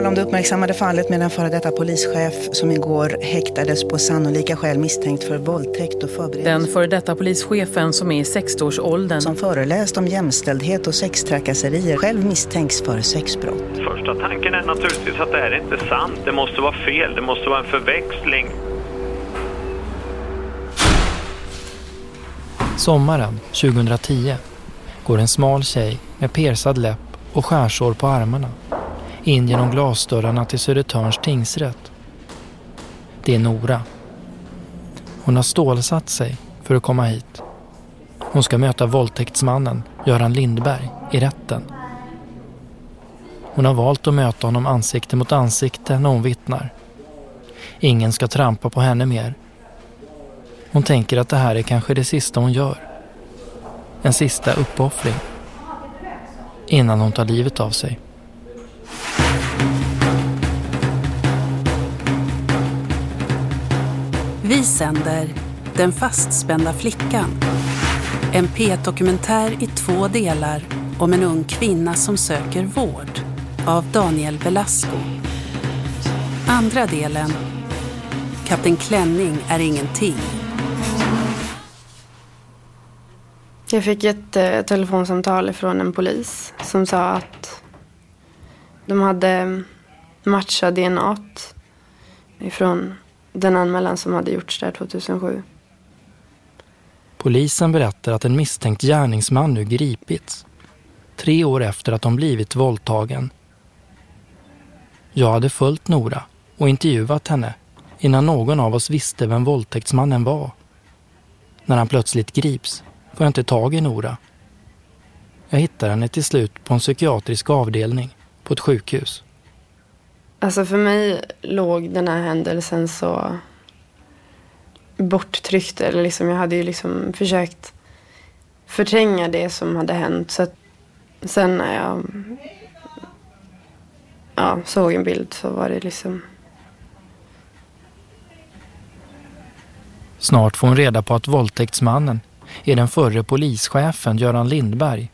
Tala om det uppmärksammade fallet med en före detta polischef som igår häktades på sannolika skäl misstänkt för våldtäkt och förberedelse. Den före detta polischefen som är i 60-årsåldern. Som föreläst om jämställdhet och sextrakasserier själv misstänks för sexbrott. Första tanken är naturligtvis att det här är inte sant. Det måste vara fel. Det måste vara en förväxling. Sommaren 2010 går en smal tjej med persad läpp och skärsår på armarna in genom glasdörrarna till Södertörns tingsrätt. Det är Nora. Hon har stålsatt sig för att komma hit. Hon ska möta våldtäktsmannen Göran Lindberg i rätten. Hon har valt att möta honom ansikte mot ansikte när hon vittnar. Ingen ska trampa på henne mer. Hon tänker att det här är kanske det sista hon gör. En sista uppoffring. Innan hon tar livet av sig. Vi sänder Den fastspända flickan. En P1-dokumentär i två delar om en ung kvinna som söker vård av Daniel Velasco. Andra delen Kapten Klänning är ingenting. Jag fick ett eh, telefonsamtal från en polis som sa att de hade matchat DNA ifrån den anmälan som hade gjorts där 2007. Polisen berättar att en misstänkt gärningsman nu gripits. Tre år efter att de blivit våldtagen. Jag hade följt Nora och intervjuat henne innan någon av oss visste vem våldtäktsmannen var. När han plötsligt grips får jag inte tag i Nora. Jag hittar henne till slut på en psykiatrisk avdelning på ett sjukhus. Alltså för mig låg den här händelsen så borttryckt. Eller liksom, jag hade ju liksom försökt förtränga det som hade hänt. Så att sen när jag ja, såg en bild så var det liksom... Snart får hon reda på att våldtäktsmannen är den förre polischefen Göran Lindberg.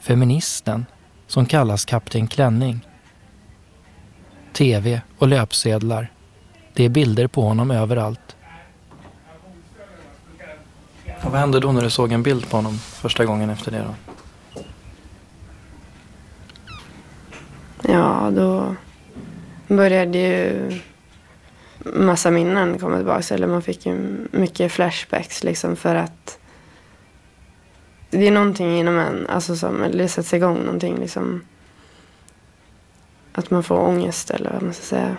Feministen som kallas Kapten Klänning. TV och löpsedlar. Det är bilder på honom överallt. Och vad hände då när du såg en bild på honom första gången efter det då? Ja, då började ju massa minnen komma tillbaka. Eller man fick ju mycket flashbacks liksom för att det är någonting inom en, alltså som, eller det sätts igång någonting liksom. Att man får ångest eller vad man ska säga.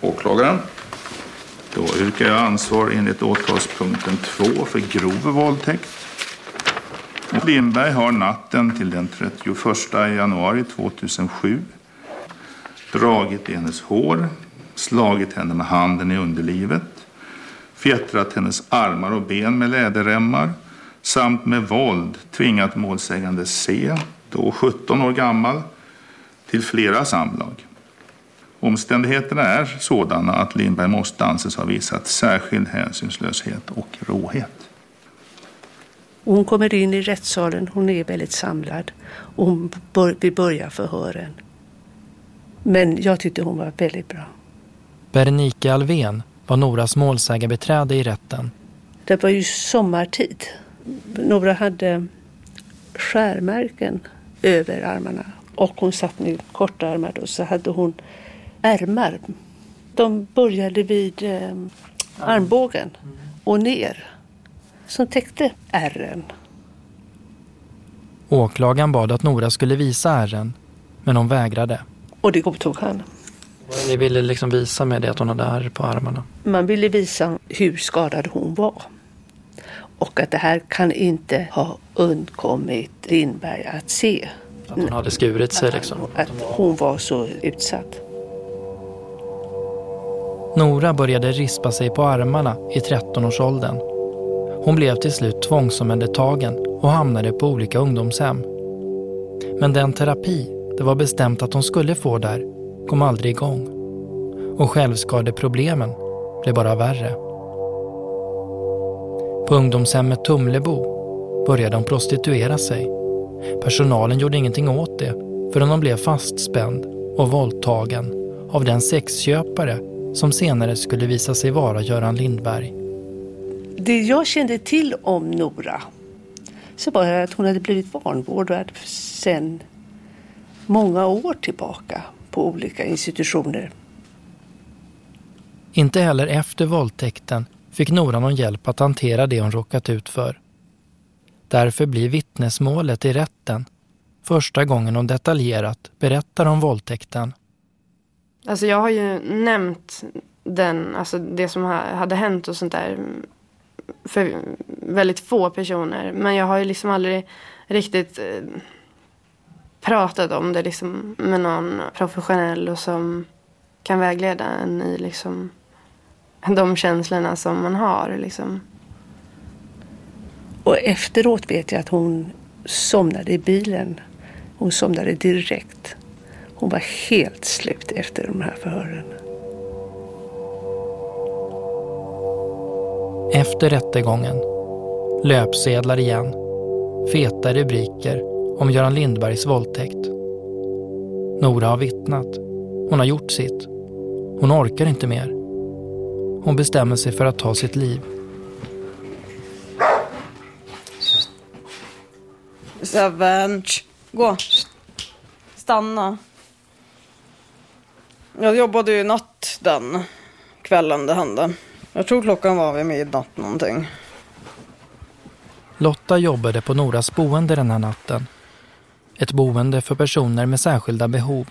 Åklagaren. Då yrkar jag ansvar enligt åtalspunkten 2 för grov våldtäkt. Lindberg har natten till den 31 januari 2007 dragit i hennes hår, slagit henne med handen i underlivet, fjättrat hennes armar och ben med läderremmar samt med våld tvingat målsägande C, då 17 år gammal, till flera samlag. Omständigheterna är sådana att Lindberg måste anses ha visat särskild hänsynslöshet och råhet. Hon kommer in i rättssalen, hon är väldigt samlad och hon bör, vi börjar förhören. Men jag tyckte hon var väldigt bra. Bernike Alven var Noras målsägarbeträde i rätten. Det var ju sommartid. Nora hade skärmärken över armarna och hon satt nu kortärmad och så hade hon ärmar. De började vid eh, armbågen och ner. Som täckte ärren. Åklagaren bad att Nora skulle visa ärren, men hon vägrade. Och det godtog han. Ni ville liksom visa med det att hon hade ärr på armarna? Man ville visa hur skadad hon var. Och att det här kan inte ha undkommit Lindberg att se. Att hon hade skurit sig liksom? Att hon var så utsatt. Nora började rispa sig på armarna i 13-årsåldern. Hon blev till slut tvångsomhändertagen och hamnade på olika ungdomshem. Men den terapi det var bestämt att hon skulle få där kom aldrig igång. Och självskadeproblemen blev bara värre. På ungdomshemmet Tumlebo började hon prostituera sig. Personalen gjorde ingenting åt det förrän hon blev fastspänd och våldtagen av den sexköpare som senare skulle visa sig vara Göran Lindberg. Det jag kände till om Nora så var att hon hade blivit vanvårdad sedan många år tillbaka på olika institutioner. Inte heller efter våldtäkten fick Nora någon hjälp att hantera det hon råkat ut för. Därför blir vittnesmålet i rätten första gången hon detaljerat berättar om våldtäkten. Alltså jag har ju nämnt den, alltså det som hade hänt och sånt där för väldigt få personer. Men jag har ju liksom aldrig riktigt eh, pratat om det liksom med någon professionell och som kan vägleda en i liksom de känslorna som man har. Liksom. Och efteråt vet jag att hon somnade i bilen. Hon somnade direkt. Hon var helt slut efter de här förhören. Efter rättegången, löpsedlar igen, feta rubriker om Göran Lindbergs våldtäkt. Nora har vittnat. Hon har gjort sitt. Hon orkar inte mer. Hon bestämmer sig för att ta sitt liv. Seven. Gå. Stanna. Jag jobbade ju natt den kvällen det hände. Jag tror klockan var vid midnatt någonting. Lotta jobbade på Noras boende den här natten. Ett boende för personer med särskilda behov.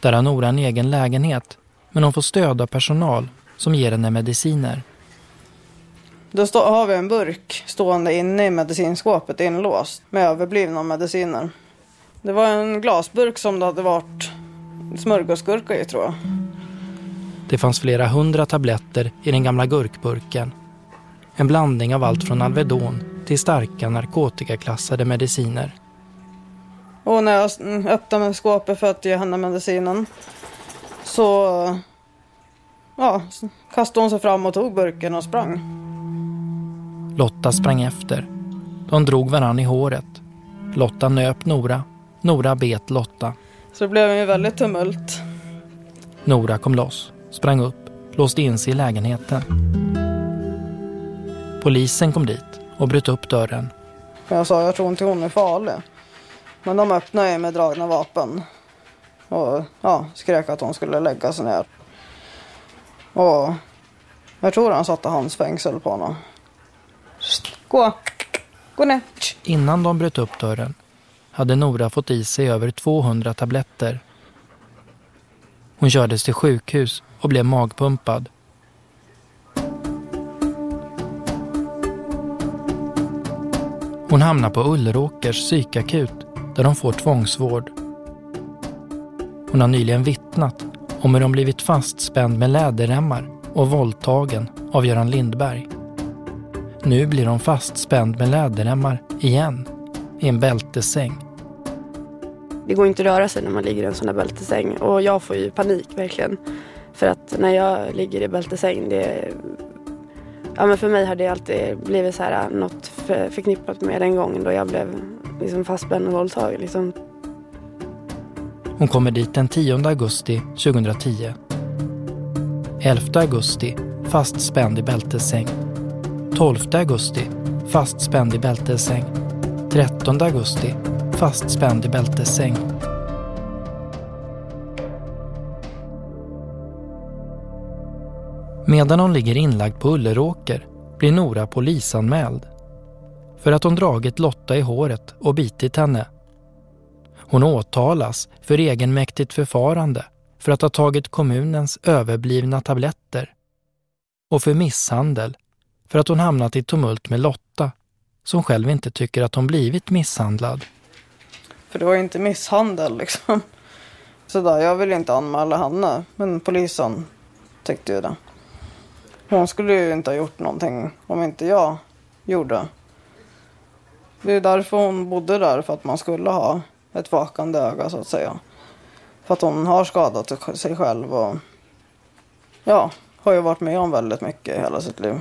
Där har Nora en egen lägenhet, men hon får stöd av personal som ger henne mediciner. Då stå, har vi en burk stående inne i medicinskåpet inlåst med överblivna mediciner. Det var en glasburk som det hade varit smörgåsgurka i tror jag. Det fanns flera hundra tabletter i den gamla gurkburken. En blandning av allt från Alvedon till starka narkotikaklassade mediciner. Och när jag öppnade skåpet för att ge henne medicinen så ja, kastade hon sig fram och tog burken och sprang. Lotta sprang efter. De drog varann i håret. Lotta nöp Nora. Nora bet Lotta. Så det blev en väldigt tumult. Nora kom loss, sprang upp, låste in sig i lägenheten. Polisen kom dit och bröt upp dörren. Jag sa jag tror inte hon är farlig. Men de öppnade med dragna vapen. Och ja, skrek att hon skulle lägga sig ner. Och jag tror han satte hans fängsel på honom. Gå. Gå nu! Innan de bröt upp dörren hade Nora fått i sig över 200 tabletter. Hon kördes till sjukhus och blev magpumpad. Hon hamnar på Ulleråkers psykakut där de får tvångsvård. Hon har nyligen vittnat om hur de blivit fastspänd med läderremmar och våldtagen av Göran Lindberg. Nu blir hon fastspänd med läderremmar igen i en bältesäng. Det går inte att röra sig när man ligger i en sån där bältesäng och jag får ju panik verkligen. För att när jag ligger i bältesäng, det Ja, men för mig har det alltid blivit så här, något för, förknippat med den gången då jag blev liksom fastspänd och våldtagen. Liksom. Hon kommer dit den 10 augusti 2010. 11 augusti fastspänd i bältesäng. 12 augusti fastspänd i bältessäng. 13 augusti fastspänd i bältessäng. Medan hon ligger inlagd på Ulleråker blir Nora polisanmäld för att hon dragit Lotta i håret och bitit henne. Hon åtalas för egenmäktigt förfarande för att ha tagit kommunens överblivna tabletter och för misshandel för att hon hamnat i tumult med Lotta som själv inte tycker att hon blivit misshandlad. För det var ju inte misshandel liksom. Sådär, jag ville inte anmäla henne, men polisen tyckte ju det. Hon skulle ju inte ha gjort någonting om inte jag gjorde. Det är därför hon bodde där, för att man skulle ha ett vakande öga så att säga. För att hon har skadat sig själv och ja, har ju varit med om väldigt mycket i hela sitt liv.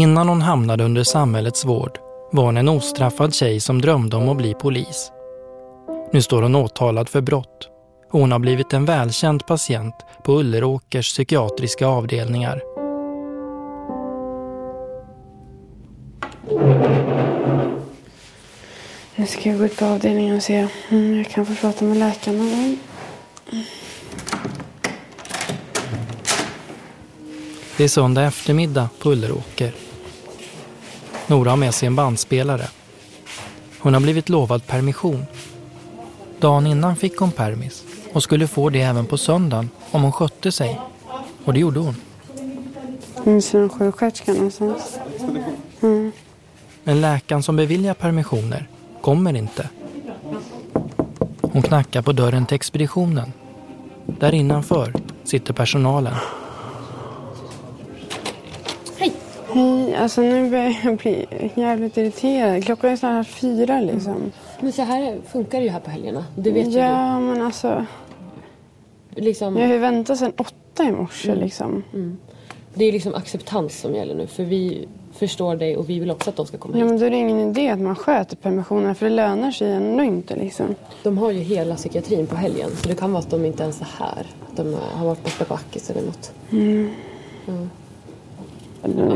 Innan hon hamnade under samhällets vård var hon en ostraffad tjej som drömde om att bli polis. Nu står hon åtalad för brott och hon har blivit en välkänd patient på Ulleråkers psykiatriska avdelningar. Nu ska jag gå ut på avdelningen och se om jag kan få prata med läkaren någon gång. Det är söndag eftermiddag på Ulleråker. Nora har med sig en bandspelare. Hon har blivit lovad permission. Dagen innan fick hon permis och skulle få det även på söndagen om hon skötte sig. Och det gjorde hon. Finns det någon sjuksköterska någonstans? Mm. Men läkaren som beviljar permissioner kommer inte. Hon knackar på dörren till expeditionen. Där innanför sitter personalen. Hej, alltså nu börjar jag bli jävligt irriterad. Klockan är snart fyra liksom. Men så här funkar det ju här på helgerna. Det vet Ja, men alltså. du. Liksom, Jag har ju väntat sedan åtta i morse Mm. liksom. mm. Det är liksom acceptans som gäller nu. För vi förstår dig och vi vill också att de ska komma Ja, hit. men då är det ingen idé att man sköter permissionerna för det lönar sig ändå inte liksom. De har ju hela psykiatrin på helgen. Så det kan vara att de inte ens är här. Att de har varit borta på Ackis eller något. Mm.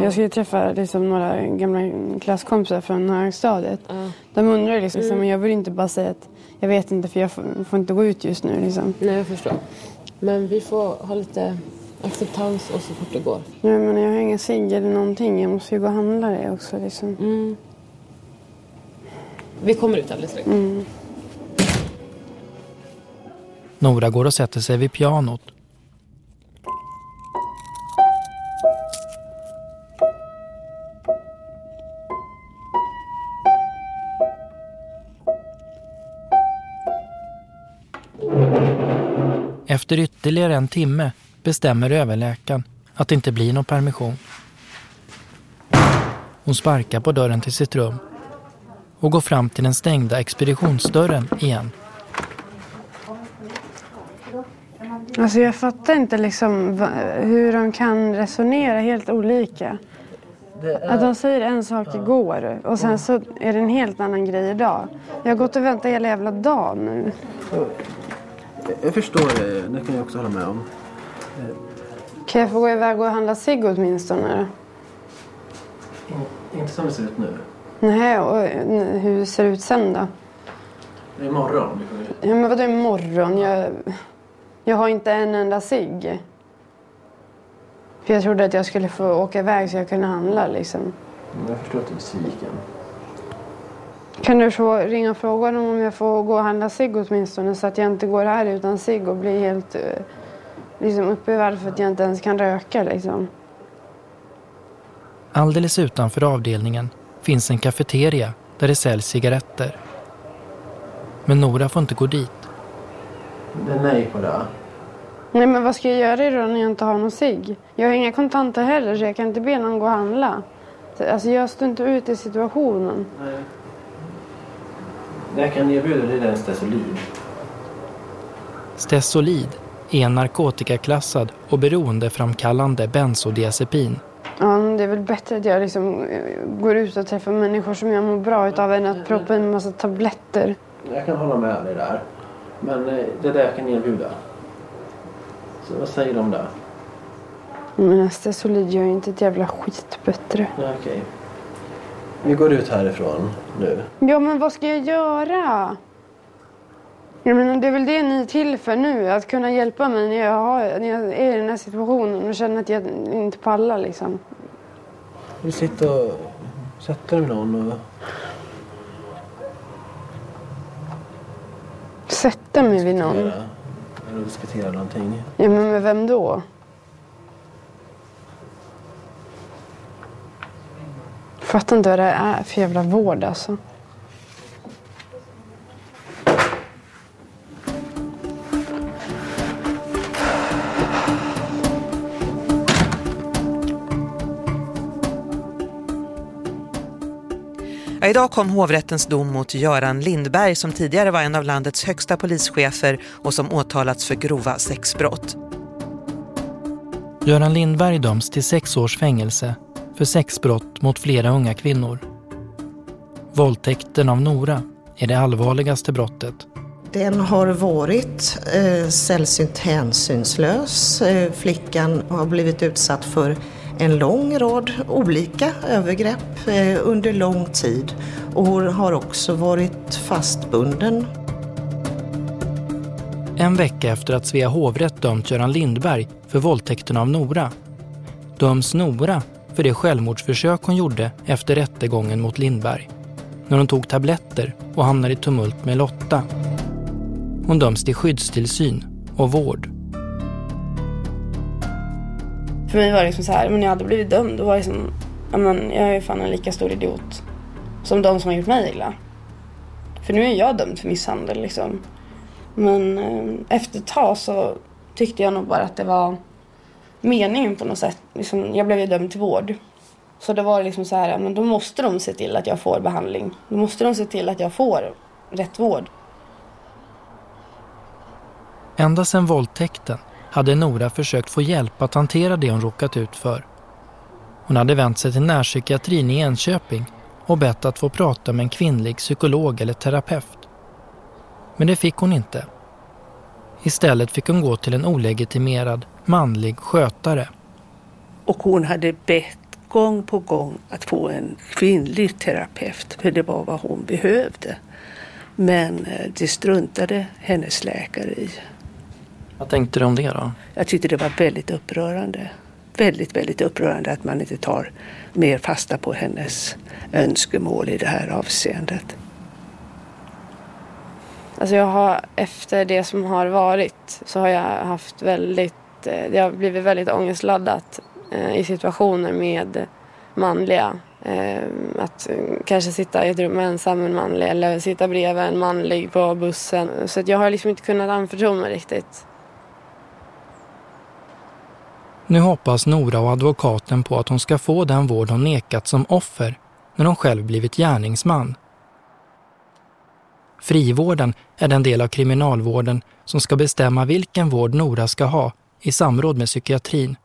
Jag ska ju träffa liksom några gamla klasskompisar från högstadiet. De undrar liksom, Mm. men jag vill inte bara säga att jag vet inte för jag får, får inte gå ut just nu liksom. Nej, jag förstår. Men vi får ha lite acceptans och så fort det går. Ja, men jag har inga cigg eller någonting. Jag måste ju gå och handla det också liksom. Mm. Vi kommer ut alldeles strax. Mm. Nora går och sätter sig vid pianot. Efter ytterligare en timme bestämmer överläkaren att det inte blir någon permission. Hon sparkar på dörren till sitt rum och går fram till den stängda expeditionsdörren igen. Alltså jag fattar inte liksom hur de kan resonera helt olika. Att de säger en sak igår och sen så är det en helt annan grej idag. Jag har gått och väntat hela jävla dagen nu. Jag förstår det, det kan jag också hålla med om. Kan jag få gå iväg och handla cigg åtminstone? Inte som det ser ut nu. Nej, och hur ser det ut sen då? Imorgon. Ja, men vadå imorgon? Jag, jag har inte en enda cigg. För jag trodde att jag skulle få åka iväg så jag kunde handla liksom. Jag förstår att du är besviken. Kan du få ringa och fråga dem om jag får gå och handla cigg åtminstone så att jag inte går här utan cigg och blir helt eh, liksom uppbevarad för att jag inte ens kan röka liksom. Alldeles utanför avdelningen finns en kafeteria där det säljs cigaretter. Men Nora får inte gå dit. Det är nej på det. Nej men vad ska jag göra då när jag inte har någon cigg? Jag har inga kontanter heller så jag kan inte be någon gå och handla. Så, Alltså jag står inte ut i situationen. Nej. Det jag kan erbjuda dig är en Stesolid. Stesolid är en narkotikaklassad och beroendeframkallande bensodiazepin. Ja, det är väl bättre att jag liksom eh, går ut och träffar människor som jag mår bra utav än att proppa en massa tabletter. Jag kan hålla med dig där. Men eh, det är det jag kan erbjuda. Så vad säger du om det? Men Stesolid gör ju inte ett jävla skit bättre. Ja, Okej. Vi går ut härifrån nu. Ja, men vad ska jag göra? Jag menar, det är väl det ni är till för nu, att kunna hjälpa mig när jag, har, när jag är i den här situationen och känner att jag inte pallar liksom. Vi sitter och sätter med någon och... Sätta mig vid någon. Eller diskutera någonting. Ja, men med vem då? fattar inte vad det är för jävla vård alltså. Idag kom hovrättens dom mot Göran Lindberg som tidigare var en av landets högsta polischefer och som åtalats för grova sexbrott. Göran Lindberg döms till sex års fängelse för sexbrott mot flera unga kvinnor. Våldtäkten av Nora är det allvarligaste brottet. Den har varit eh, sällsynt hänsynslös. Eh, flickan har blivit utsatt för en lång rad olika övergrepp eh, under lång tid och hon har också varit fastbunden. En vecka efter att Svea hovrätt dömt Göran Lindberg för våldtäkten av Nora döms Nora för det självmordsförsök hon gjorde efter rättegången mot Lindberg när hon tog tabletter och hamnade i tumult med Lotta. Hon döms till skyddstillsyn och vård. För mig var det liksom så här, men jag hade blivit dömd, då var liksom, men jag är fan en lika stor idiot som de som har gjort mig illa. För nu är jag dömd för misshandel liksom. Men eh, efter ett tag så tyckte jag nog bara att det var meningen på något sätt. Liksom, jag blev ju dömd till vård. Så det var liksom så här, men då måste de se till att jag får behandling. Då måste de se till att jag får rätt vård. Ända sedan våldtäkten hade Nora försökt få hjälp att hantera det hon råkat ut för. Hon hade vänt sig till närpsykiatrin i Enköping och bett att få prata med en kvinnlig psykolog eller terapeut. Men det fick hon inte. Istället fick hon gå till en olegitimerad manlig skötare. Och hon hade bett gång på gång att få en kvinnlig terapeut för det var vad hon behövde. Men eh, det struntade hennes läkare i. Vad tänkte du om det då? Jag tyckte det var väldigt upprörande. Väldigt, väldigt upprörande att man inte tar mer fasta på hennes önskemål i det här avseendet. Alltså jag har, efter det som har varit så har jag haft väldigt, Eh, det har blivit väldigt ångestladdat eh, i situationer med manliga. Eh, att kanske sitta i ett rum ensam med en manlig eller sitta bredvid en manlig på bussen. Så att jag har liksom inte kunnat anförtro mig riktigt. Nu hoppas Nora och advokaten på att hon ska få den vård hon nekat som offer när hon själv blivit gärningsman. Frivården är den del av kriminalvården som ska bestämma vilken vård Nora ska ha i samråd med psykiatrin.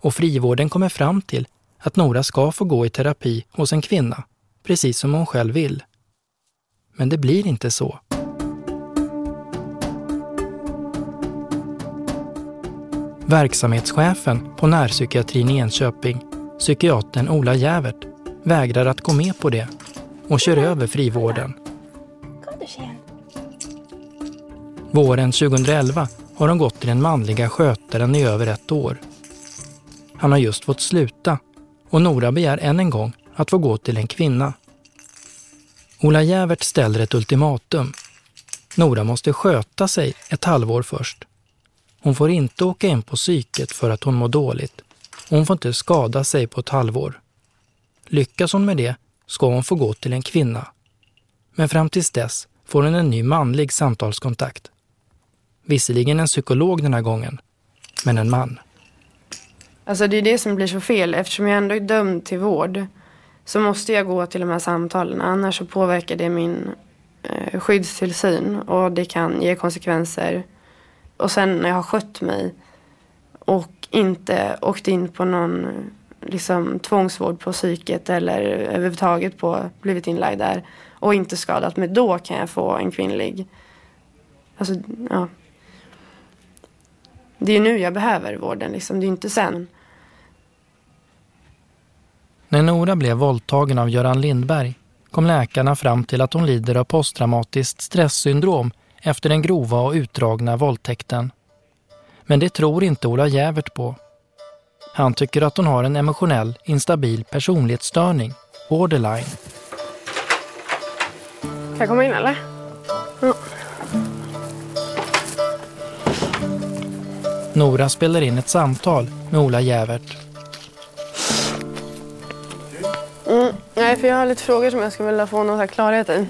Och frivården kommer fram till att Nora ska få gå i terapi hos en kvinna, precis som hon själv vill. Men det blir inte så. Verksamhetschefen på närpsykiatrin i Enköping, psykiatern Ola Jävert, vägrar att gå med på det och kör över frivården. Våren 2011 har hon gått till den manliga skötaren i över ett år. Han har just fått sluta och Nora begär än en gång att få gå till en kvinna. Ola Jävert ställer ett ultimatum. Nora måste sköta sig ett halvår först. Hon får inte åka in på psyket för att hon mår dåligt. Hon får inte skada sig på ett halvår. Lyckas hon med det ska hon få gå till en kvinna. Men fram tills dess får hon en ny manlig samtalskontakt. Visserligen en psykolog den här gången, men en man. Alltså det är det som blir så fel. Eftersom jag ändå är dömd till vård så måste jag gå till de här samtalen. Annars så påverkar det min eh, skyddstillsyn och det kan ge konsekvenser. Och sen när jag har skött mig och inte åkt in på någon liksom, tvångsvård på psyket eller överhuvudtaget på, blivit inlagd där och inte skadat mig, då kan jag få en kvinnlig. Alltså, ja. Det är nu jag behöver vården, liksom. det är inte sen. När Nora blev våldtagen av Göran Lindberg kom läkarna fram till att hon lider av posttraumatiskt stresssyndrom efter den grova och utdragna våldtäkten. Men det tror inte Ola Jävert på. Han tycker att hon har en emotionell, instabil personlighetsstörning, borderline. Kan jag komma in eller? Ja. Nora spelar in ett samtal med Ola Jävert. Mm, nej, för jag har lite frågor som jag skulle vilja få någon klarhet i.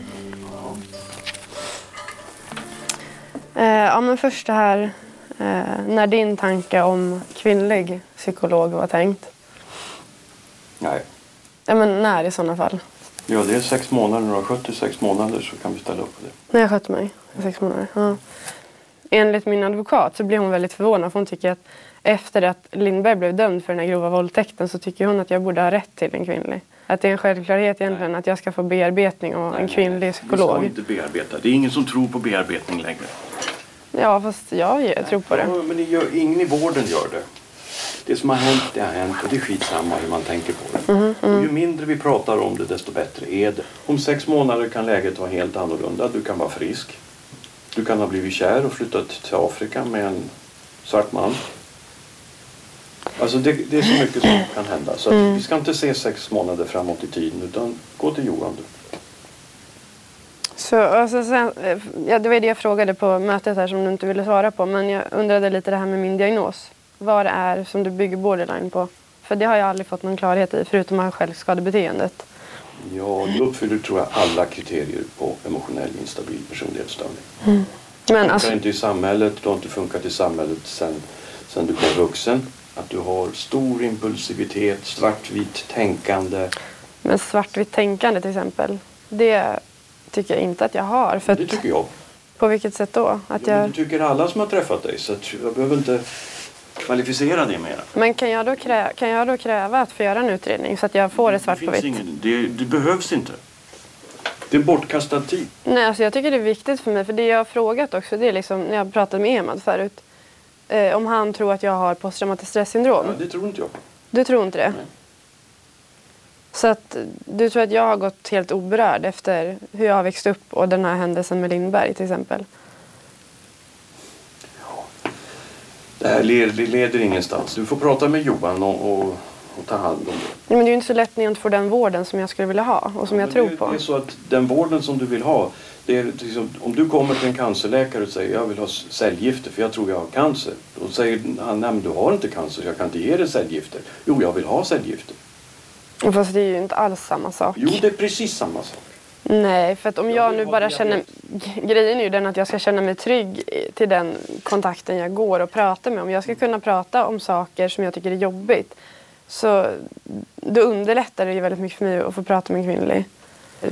Eh, ja, men först det här eh, när din tanke om kvinnlig psykolog var tänkt. Nej. Ja, men när i sådana fall? Ja, det är sex månader. När du har skött i sex månader så kan vi ställa upp på det. När jag skötte mig i sex månader. Ja. Enligt min advokat så blir hon väldigt förvånad för hon tycker att efter att Lindberg blev dömd för den här grova våldtäkten så tycker hon att jag borde ha rätt till en kvinnlig. Att det är en självklarhet egentligen att jag ska få bearbetning och en kvinnlig Vi psykolog. ska inte bearbeta. Det är ingen som tror på bearbetning längre. Ja, fast jag tror på det. Ja, men det gör, ingen i vården gör det. Det som har hänt, det har hänt och det är skitsamma hur man tänker på det. Mm. Och ju mindre vi pratar om det, desto bättre är det. Om sex månader kan läget vara helt annorlunda. Du kan vara frisk. Du kan ha blivit kär och flyttat till Afrika med en svart man. Alltså det, det är så mycket som kan hända. Så Mm. vi ska inte se sex månader framåt i tiden utan gå till Johan du. Så, alltså sen, ja, det var det jag frågade på mötet här som du inte ville svara på. Men jag undrade lite det här med min diagnos. Vad det är som du bygger borderline på. För det har jag aldrig fått någon klarhet i förutom självskadebeteendet. Ja, du uppfyller tror jag alla kriterier på emotionell instabil personlighetsstörning. Mm. Men funkar alltså, inte i samhället, du har inte funkat i samhället sen, sen du blev vuxen. Att du har stor impulsivitet, svartvitt tänkande. men svartvitt tänkande till exempel. Det tycker jag inte att jag har. För Det tycker jag. på vilket sätt då? Att Ja, jag, det tycker alla som har träffat dig så jag behöver inte kvalificera det mera. men kan jag, då krä, kan jag då kräva att få göra en utredning så att jag får det svart Det, på vitt? ingen, det, det behövs inte. Det är bortkastad tid. Nej, alltså jag tycker det är viktigt för mig. För det jag har frågat också, det är liksom när jag pratade med Emad förut. Eh, om han tror att jag har posttraumatiskt stressyndrom. Ja, det tror inte jag. Du tror inte det? Så att du tror att jag har gått helt oberörd efter hur jag har växt upp och den här händelsen med Lindberg till exempel? Det här leder, leder ingenstans. Du får prata med Johan och, och, och ta hand om det. Nej, men det är ju inte så lätt när jag inte får den vården som jag skulle vilja ha och som jag tror det, på. Det är så att den vården som du vill ha, det är liksom, om du kommer till en cancerläkare och säger jag vill ha cellgifter för jag tror jag har cancer. Då säger han, nej men du har inte cancer så jag kan inte ge dig cellgifter. Jo, jag vill ha cellgifter. Fast det är ju inte alls samma sak. Jo, det är precis samma sak. Nej, för att om jag nu bara känner... Grejen är ju den att jag ska känna mig trygg till den kontakten jag går och pratar med. Om jag ska kunna prata om saker som jag tycker är jobbigt så då underlättar det ju väldigt mycket för mig att få prata med en kvinnlig.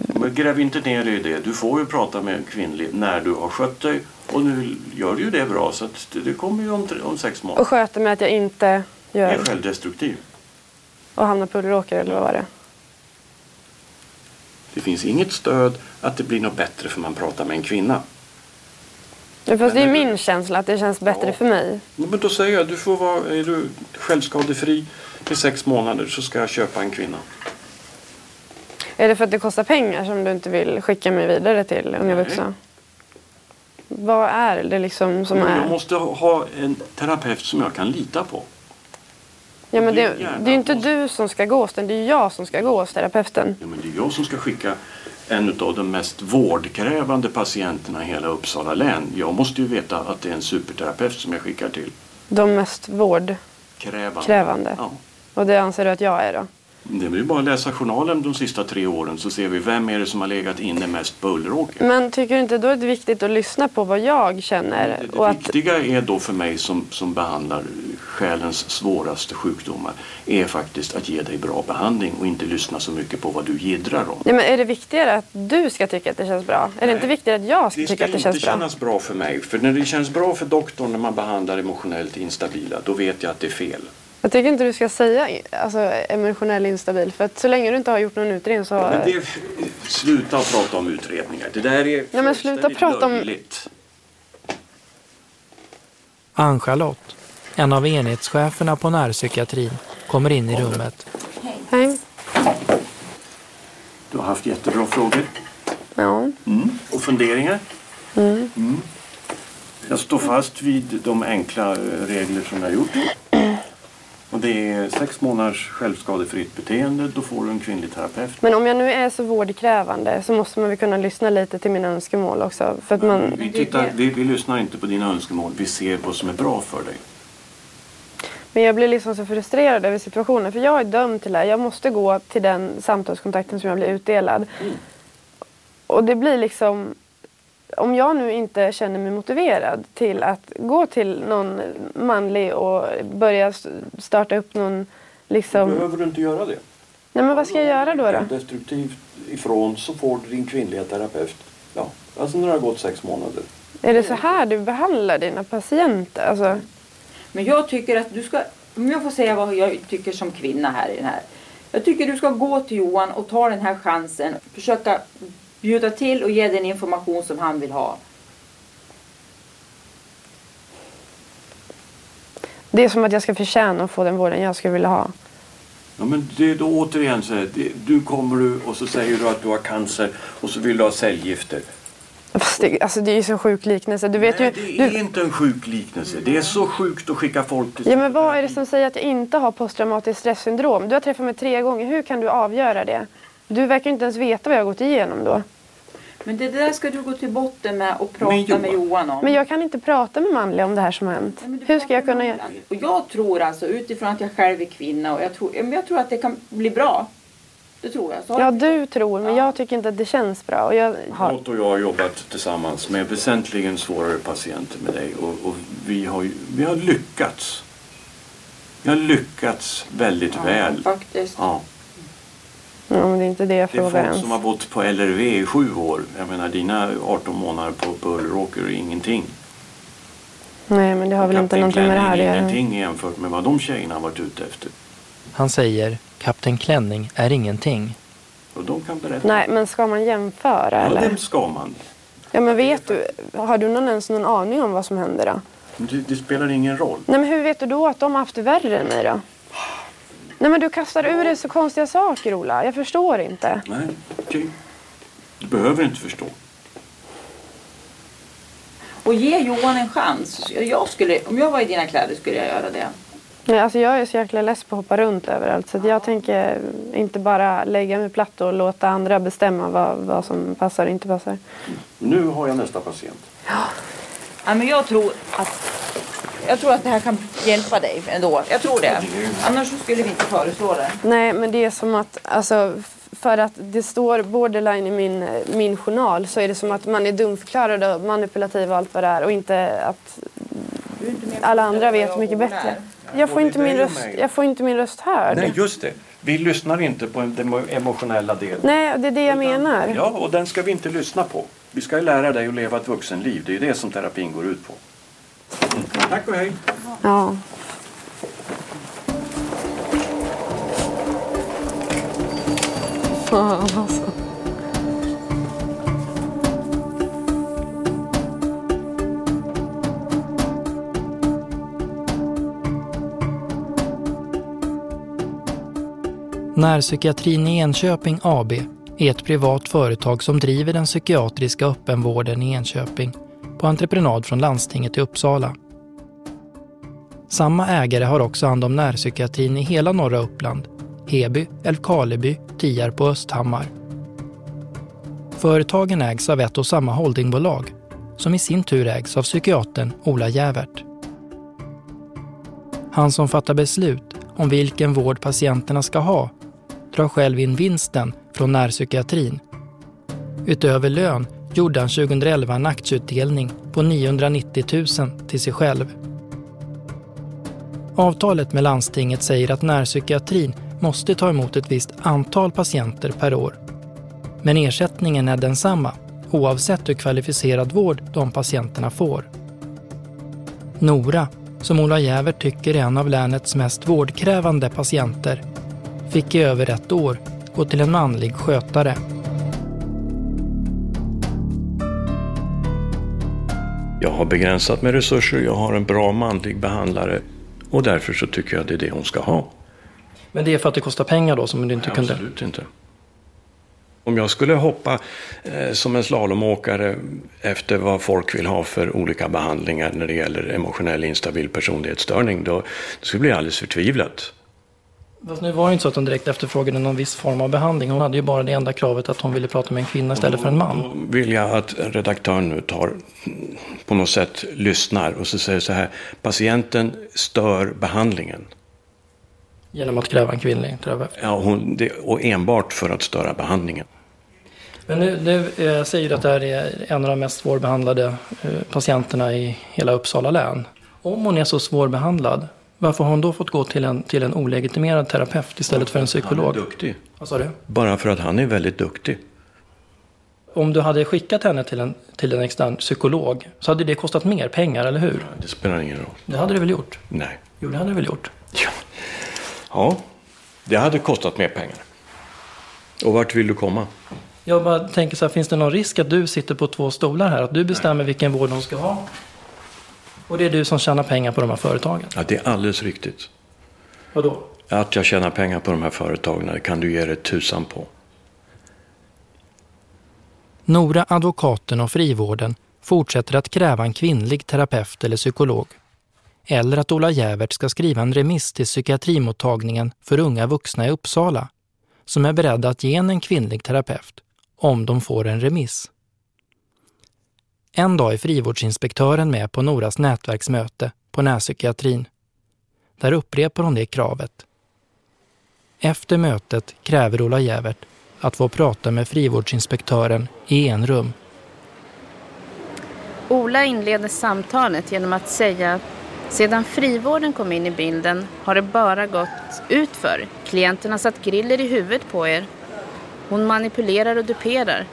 Men gräv inte ner dig i det. Du får ju prata med en kvinnlig när du har skött dig. Och nu gör du ju det bra så det- kommer ju om, om sex månader. Och sköta mig att jag inte gör är självdestruktiv. och hamnar på Ulleråker eller vad var det? Det finns inget stöd att det blir något bättre för man pratar med en kvinna. Ja, fast det är min känsla att det känns bättre för mig. Ja, Men då säger jag, du får vara, är du självskadefri i sex månader så ska jag köpa en kvinna. Är det för att det kostar pengar som du inte vill skicka mig vidare till Unga vuxna? Vad är det liksom som Men är... Jag måste ha en terapeut som jag kan lita på. Ja, men det, Gärna. det är ju inte du som ska gå hos den, det är ju jag som ska gå hos terapeuten. Ja, men det är jag som ska skicka en av de mest vårdkrävande patienterna i hela Uppsala län. Jag måste ju veta att det är en superterapeut som jag skickar till. De mest vårdkrävande. Krävande. Ja. Och det anser du att jag är då? Det är bara att läsa journalen de sista tre åren så ser vi vem är det som har legat inne mest på Ulleråker. Men tycker du inte då är det viktigt att lyssna på vad jag känner? Och Det att, viktiga är då för mig som, som behandlar själens svåraste sjukdomar är faktiskt att ge dig bra behandling och inte lyssna så mycket på vad du jiddrar om. nej, men är det viktigare att du ska tycka att det känns bra? Är det inte viktigare att jag ska Det ska tycka att det inte känns bra? kännas bra för mig. För när det känns bra för doktorn när man behandlar emotionellt instabila, då vet jag att det är fel. Jag tycker inte du ska säga alltså, emotionell instabil. För att så länge du inte har gjort någon utredning så... Men det, sluta att prata om utredningar. Det där är Nej, men sluta prata om- löjligt. Ann-Charlotte, en av enhetscheferna på närpsykiatrin, kommer in i rummet. Hej. Du har haft jättebra frågor. Ja. Mm. Och funderingar. Mm. Mm. Jag står fast vid de enkla eh, regler som jag har gjort. Och det är sex månaders självskadefritt beteende. Då får du en kvinnlig terapeut. Men om jag nu är så vårdkrävande så måste man väl kunna lyssna lite till mina önskemål också. För att man... Vi, tittar, vi, vi lyssnar inte på dina önskemål. Vi ser vad som är bra för dig. Men jag blir liksom så frustrerad över situationen. För jag är dömd till det här. Jag måste gå till den samtalskontakten som jag blir utdelad. Och det blir liksom... Om jag nu inte känner mig motiverad till att gå till någon manlig och börja starta upp någon liksom... Behöver du inte göra det? Nej, men vad ska jag göra då? då? Destruktivt ifrån så får du din kvinnliga terapeut. Ja, alltså när det har gått sex månader. Är det så här du behandlar dina patienter? Alltså... Men jag tycker att du ska, om jag får säga vad jag tycker som kvinna här i den här. Jag tycker du ska gå till Johan och ta den här chansen. Försöka bjuda till och ge den information som han vill ha. Det är som att jag ska förtjäna att få den vården jag skulle vilja ha. Ja, men det är då återigen så här, det, du kommer du och så säger du att du har cancer och så vill du ha cellgifter. Fast det, alltså det är ju så sjuk liknelse. Du vet Nej, ju, det är du, inte en sjuk liknelse. Det är så sjukt att skicka folk till ja, men vad är det som säger att jag inte har posttraumatiskt stresssyndrom? Du har träffat mig tre gånger. Hur kan du avgöra det? Du verkar inte ens veta vad jag har gått igenom då. Men det där ska du gå till botten med och prata med Johan om. Men jag kan inte prata med manliga om det här som har hänt. Hur ska jag kunna göra? Och jag tror alltså utifrån att jag själv är kvinna och jag tror, ja, jag tror att det kan bli bra. Det tror jag. Så Ja, du tror, men jag tycker inte att det känns bra. Och jag har... Charlotte och jag har jobbat tillsammans med väsentligen svårare patienter med dig och, och vi, har, vi har lyckats. Vi har lyckats väldigt Ja, väl. faktiskt. Ja. Ja, men det är inte det jag Det är frågar folk ens. som har bott på LRV i sju år. Jag menar dina 18 månader på, på Ulleråker är ingenting. Nej, men det har väl inte någonting med det här att är göra. ingenting jämfört med vad de tjejerna har varit ute efter. Han säger Kapten Klänning är ingenting. Och de kan berätta. Nej, men ska man jämföra Ja, eller? det ska man. Ja, men vet du, har du någon, ens någon aning om vad som händer då? Men Det, det spelar ingen roll. Nej, men hur vet du då att de har haft det värre än mig då? Nej, men du kastar ur dig så konstiga saker, Ola. Jag förstår inte. Nej, okej. Du behöver inte förstå. Och ge Johan en chans. Jag skulle, om jag var i dina kläder skulle jag göra det. Nej, alltså jag är så jäkla less på att hoppa runt överallt. Så att jag tänker inte bara lägga mig platt och låta andra bestämma vad, vad som passar och inte passar. Nu har jag nästa patient. Ja, men jag tror att jag tror att det här kan hjälpa dig ändå. Jag tror det. Annars så skulle vi inte föreslå det. Nej, men det är som att, alltså, för att det står borderline i min, min journal så är det som att man är dumförklarad och manipulativ och allt vad det är och inte att alla andra vet mycket bättre. Jag får, inte min röst, jag får inte min röst hörd. Nej, just det. Vi lyssnar inte på den emotionella delen. Nej, det är det jag menar. Ja, och den ska vi inte lyssna på. Vi ska ju lära dig att leva ett vuxenliv. Det är det som terapin går ut på. Tack och hej. Ja. Fan alltså. Närpsykiatrin i Enköping AB är ett privat företag som driver den psykiatriska öppenvården i Enköping på entreprenad från landstinget i Uppsala. Samma ägare har också hand om närpsykiatrin i hela norra Uppland, Heby, Älvkarleby, Tierp och Östhammar. Företagen ägs av ett och samma holdingbolag som i sin tur ägs av psykiatern Ola Jävert. Han som fattar beslut om vilken vård patienterna ska ha drar själv in vinsten från närpsykiatrin. Utöver lön gjorde han 2011 en aktieutdelning på 990 000 till sig själv. Avtalet med landstinget säger att närpsykiatrin måste ta emot ett visst antal patienter per år. Men ersättningen är densamma oavsett hur kvalificerad vård de patienterna får. Nora, som Ola Jäver tycker är en av länets mest vårdkrävande patienter, fick i över ett år gå till en manlig skötare. Jag har begränsat med resurser, jag har en bra manlig behandlare och därför så tycker jag det är det hon ska ha. Men det är för att det kostar pengar då som du inte Nej, kunde? Absolut inte. Om jag skulle hoppa eh, som en slalomåkare efter vad folk vill ha för olika behandlingar när det gäller emotionell instabil personlighetsstörning, då, det skulle bli alldeles förtvivlat. Fast nu var det inte så att hon direkt efterfrågade någon viss form av behandling. Hon hade ju bara det enda kravet att hon ville prata med en kvinna istället för en man. vill jag att redaktören nu tar på något sätt lyssnar och så säger så här. Patienten stör behandlingen. Genom att kräva en kvinnlig terapeut. Ja, hon, det, och enbart för att störa behandlingen. Men nu, nu eh, säger du att det här är en av de mest svårbehandlade eh, patienterna i hela Uppsala län. Om hon är så svårbehandlad, Varför har hon då fått gå till en, till en olegitimerad terapeut istället för en psykolog? Han är duktig. Vad sa du? Bara för att han är väldigt duktig. Om du hade skickat henne till en, till en extern psykolog så hade det kostat mer pengar, eller hur? Det spelar ingen roll. Det hade det väl gjort? Nej. Jo, det hade det väl gjort. Ja, det hade kostat mer pengar. Och vart vill du komma? Jag bara tänker så här, finns det någon risk att du sitter på två stolar här? Att du bestämmer vilken vård de ska ha? Och det är du som tjänar pengar på de här företagen? Ja, det är alldeles riktigt. Vadå? Att jag tjänar pengar på de här företagen kan du ge dig tusan på. Nora, advokaten och frivården fortsätter att kräva en kvinnlig terapeut eller psykolog. Eller att Ola Jävert ska skriva en remiss till psykiatrimottagningen för unga vuxna i Uppsala som är beredda att ge en kvinnlig terapeut om de får en remiss. En dag är frivårdsinspektören med på Noras nätverksmöte på närpsykiatrin. Där upprepar hon det kravet. Efter mötet kräver Ola Jävert att få prata med frivårdsinspektören i en rum. Ola inleder samtalet genom att säga att sedan frivården kom in i bilden har det bara gått utför. Klienterna satt griller i huvudet på er. Hon manipulerar och duperar.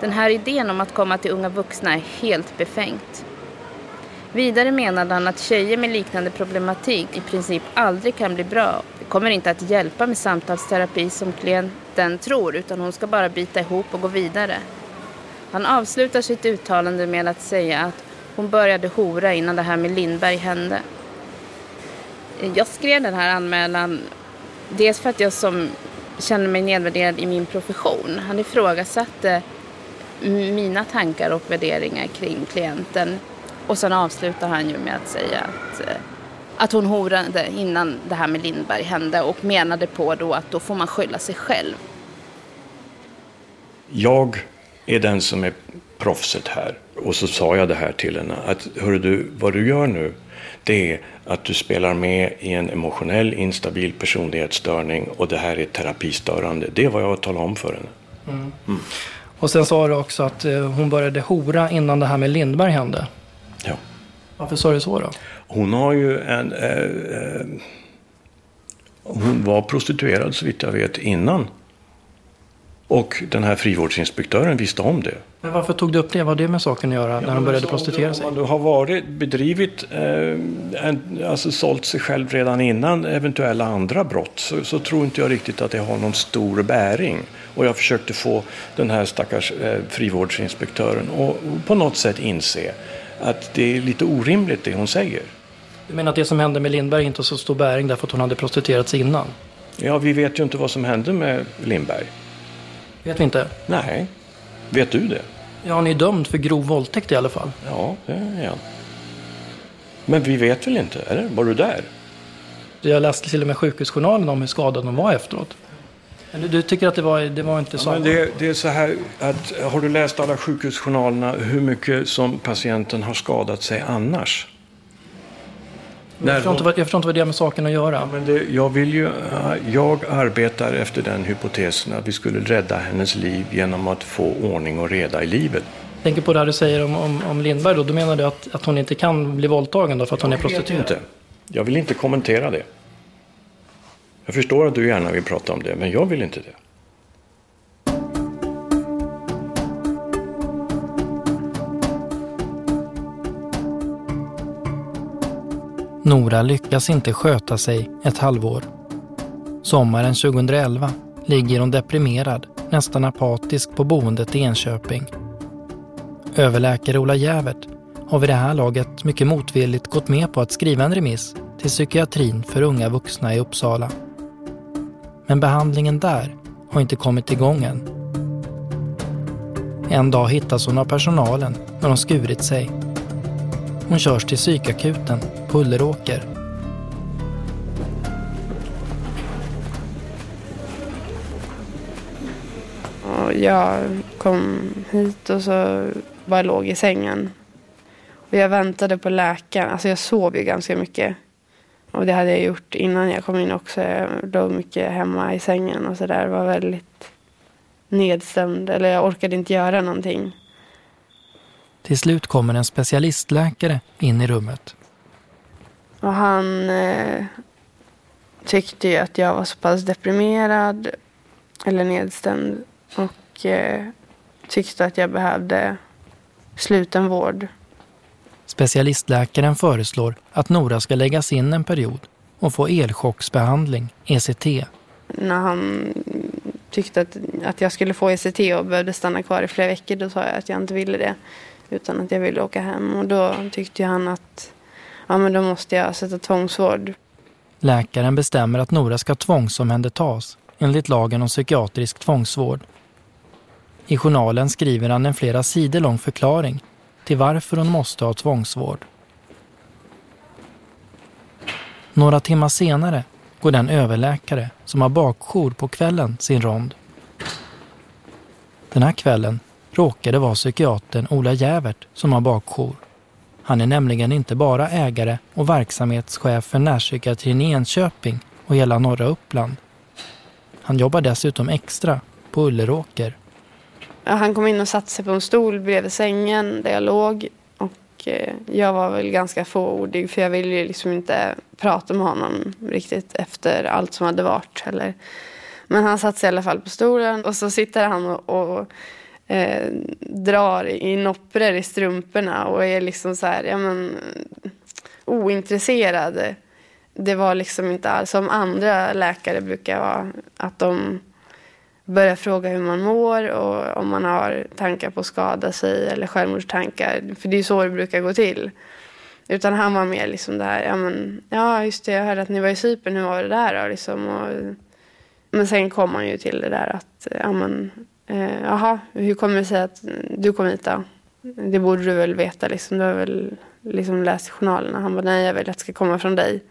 Den här idén om att komma till unga vuxna är helt befängt. Vidare menade han att tjejer med liknande problematik i princip aldrig kan bli bra. Det kommer inte att hjälpa med samtalsterapi som klienten tror utan hon ska bara bita ihop och gå vidare. Han avslutar sitt uttalande med att säga att hon började hora innan det här med Lindberg hände. Jag skrev den här anmälan dels för att jag som känner mig nedvärderad i min profession. Han ifrågasatte mina tankar och värderingar kring klienten. Och sen avslutar han ju med att säga att, eh, att hon horade innan det här med Lindberg hände och menade på då att då får man skylla sig själv. Jag är den som är proffset här. Och så sa jag det här till henne att hörru du, vad du gör nu det är att du spelar med i en emotionell instabil personlighetsstörning och det här är terapistörande. Det är vad jag talar om för henne. Mm. Mm. Och sen sa du också att eh, hon började hora innan det här med Lindberg hände. Ja. Varför sa du så då? Hon har ju en... Eh, eh, hon var prostituerad så vitt jag vet innan. Och den här frivårdsinspektören visste om det. Men varför tog du upp det? Vad har det med saken att göra ja, när hon började prostituera sig? Om du har varit, bedrivit, eh, en, alltså sålt sig själv redan innan eventuella andra brott så, så, tror inte jag riktigt att det har någon stor bäring. Och jag försökte få den här stackars eh, frivårdsinspektören att på något sätt inse att det är lite orimligt det hon säger. Du menar att det som hände med Lindberg inte har så stor bäring därför att hon hade prostituerat sig innan? Ja, vi vet ju inte vad som hände med Lindberg. Vet vi inte? Nej. Vet du det? Ja, han är dömd för grov våldtäkt i alla fall. Ja, det är han. Men vi vet väl inte, eller? Var du där? Jag läste till och med sjukhusjournalen om hur skadad de var efteråt. Eller du tycker att det var, det var inte så? Ja, men det, det, är så här att har du läst alla sjukhusjournalerna hur mycket som patienten har skadat sig annars? Jag förstår, inte, vad, jag förstår inte vad det har med saken att göra. Ja, men det, jag, vill ju, jag arbetar efter den hypotesen att vi skulle rädda hennes liv genom att få ordning och reda i livet. Jag tänker på det här du säger om, om, om Lindberg. Då, då menar du att, att hon inte kan bli våldtagen då för att hon är prostituerad? inte. Jag vill inte kommentera det. Jag förstår att du gärna vill prata om det, men jag vill inte det. Nora lyckas inte sköta sig ett halvår. Sommaren 2011 ligger hon deprimerad, nästan apatisk på boendet i Enköping. Överläkare Ola Jävert har vid det här laget mycket motvilligt gått med på att skriva en remiss till psykiatrin för unga vuxna i Uppsala. Men behandlingen där har inte kommit igång än. En dag hittas hon av personalen när hon skurit sig. Hon körs till psykakuten på Ulleråker. Jag kom hit och så bara låg i sängen. Och jag väntade på läkaren. Alltså jag sov ju ganska mycket. Och det hade jag gjort innan jag kom in också. Jag låg mycket hemma i sängen och sådär. Var väldigt nedstämd. Eller jag orkade inte göra någonting. Till slut kommer en specialistläkare in i rummet. Och han eh, tyckte ju att jag var så pass deprimerad eller nedstämd och eh, tyckte att jag behövde sluten vård. Specialistläkaren föreslår att Nora ska läggas in en period och få elchocksbehandling, ECT. När han tyckte att, att jag skulle få ECT och behövde stanna kvar i flera veckor då sa jag att jag inte ville det utan att jag ville åka hem och då tyckte han att ja, men då måste jag sätta tvångsvård. Läkaren bestämmer att Nora ska tvångsomhändertas enligt lagen om psykiatrisk tvångsvård. I journalen skriver han en flera sidor lång förklaring till varför hon måste ha tvångsvård. Några timmar senare går den överläkare som har bakjour på kvällen sin rond. Den här kvällen råkade vara psykiatern Ola Jävert som har bakjour. Han är nämligen inte bara ägare och verksamhetschef för närpsykiatrin i Enköping och hela norra Uppland. Han jobbar dessutom extra på Ulleråker. Han kom in och satte sig på en stol bredvid sängen där jag låg. Och eh, jag var väl ganska fåordig för jag ville ju liksom inte prata med honom riktigt efter allt som hade varit. Eller. Men han satte sig i alla fall på stolen och så sitter han och, och eh, drar i noppror i strumporna och är liksom så här, ja men ointresserad. Det var liksom inte alls som andra läkare brukar vara, att de börjar fråga hur man mår och om man har tankar på att skada sig eller självmordstankar. För det är så det brukar gå till. Utan han var mer liksom där, ja men, ja just det, jag hörde att ni var i Cypern, hur var det där då liksom? Och, men sen kom han ju till det där att, ja men, eh, jaha, hur kommer det sig att du kom hit då? Det borde du väl veta liksom, du har väl liksom läst i journalerna. Han bara, nej jag vill att det ska komma från dig.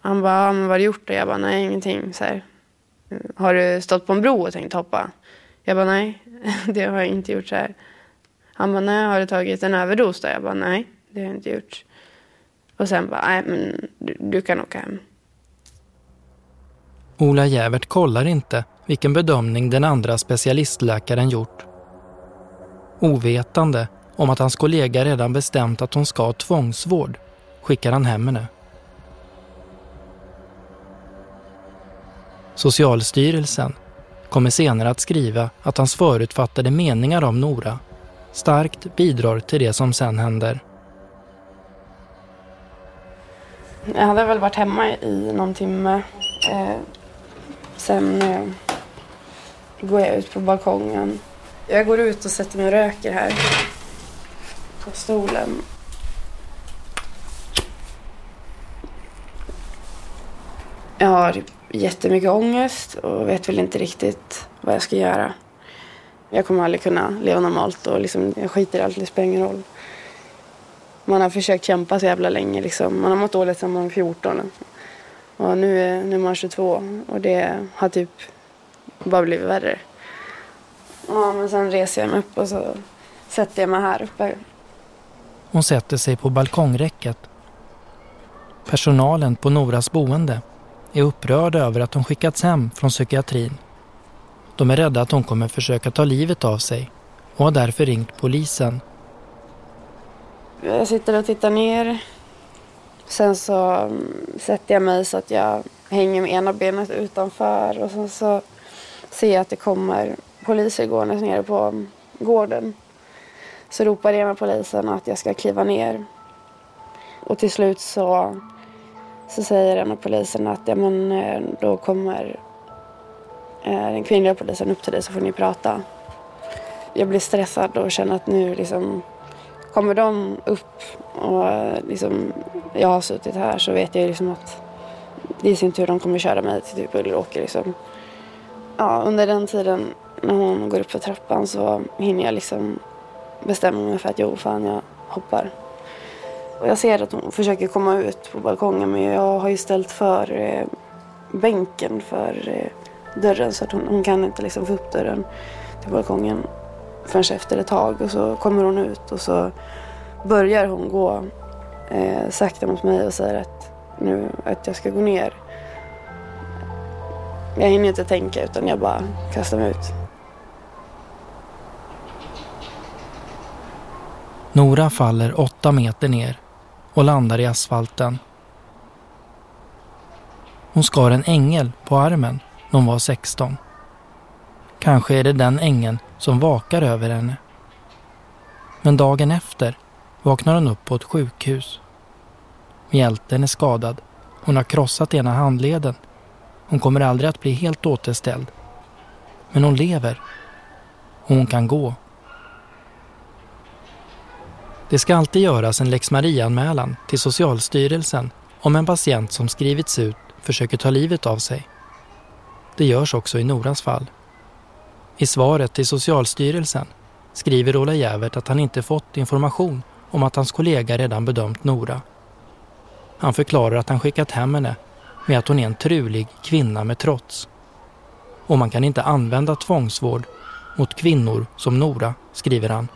Han bara, ja, men vad har du gjort då? Jag bara, nej ingenting. Så här. Mm, har du stått på en bro och tänkt hoppa? Jag bara, nej det har jag inte gjort så här. Han bara, nej har du tagit en överdos då? Jag bara, nej det har jag inte gjort. Och sen bara, nej men du, du kan åka hem. Ola Jävert kollar inte vilken bedömning den andra specialistläkaren gjort. Ovetande om att hans kollega redan bestämt att hon ska ha tvångsvård skickar han hem henne. Socialstyrelsen kommer senare att skriva att hans förutfattade meningar om Nora starkt bidrar till det som sen händer. Jag hade väl varit hemma i någon timme. Eh, sen eh, går jag ut på balkongen. Jag går ut och sätter mig och röker här. På stolen. Jag har jättemycket ångest och vet väl inte riktigt vad jag ska göra. Jag kommer aldrig kunna leva normalt och liksom, jag skiter i allt, det spelar ingen roll. Man har försökt kämpa så jävla länge. Liksom. Man har mått dåligt sedan man var 14. Och nu är, nu är man 22 och det har typ bara blivit värre. Ja, men sen reser jag mig upp och så sätter jag mig här uppe. Hon sätter sig på balkongräcket. Personalen på Noras boende är upprörda över att hon skickats hem från psykiatrin. De är rädda att hon kommer försöka ta livet av sig och har därför ringt polisen. Jag sitter och tittar ner. Sen så mm, sätter jag mig så att jag hänger med ena benet utanför och sen så ser jag att det kommer poliser gående nere på gården. Så ropar ena polisen att jag ska kliva ner. Och till slut så, så säger en av poliserna att ja, men, eh, då kommer eh, den kvinnliga polisen upp till dig så får ni prata. Jag blir stressad och känner att nu liksom kommer de upp och eh, liksom, jag har suttit här så vet jag liksom att det är sin tur de kommer köra mig till typ Ulleråker. Liksom. Ja, under den tiden när hon går upp för trappan så hinner jag liksom bestämma mig för att jo, fan jag hoppar. Och jag ser att hon försöker komma ut på balkongen men jag har ju ställt för eh, bänken för eh, dörren så att hon, hon kan inte liksom få upp dörren till balkongen förrän efter ett tag och så kommer hon ut och så börjar hon gå eh, sakta mot mig och säger att, nu, att jag ska gå ner. Jag hinner inte tänka utan jag bara kastar mig ut. Nora faller åtta meter ner och landar i asfalten Hon skar en ängel på armen när hon var 16. Kanske är det den ängeln som vakar över henne. Men dagen efter vaknar hon upp på ett sjukhus. Mjälten är skadad. Hon har krossat ena handleden. Hon kommer aldrig att bli helt återställd. Men hon lever. Och hon kan gå. Det ska alltid göras en lex Maria-anmälan till Socialstyrelsen om en patient som skrivits ut försöker ta livet av sig. Det görs också i Noras fall. I svaret till Socialstyrelsen skriver Ola Jävert att han inte fått information om att hans kollega redan bedömt Nora. Han förklarar att han skickat hem henne med att hon är en trulig kvinna med trots. Och man kan inte använda tvångsvård mot kvinnor som Nora, skriver han.